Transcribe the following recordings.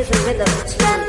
is a rhythm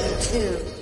Two.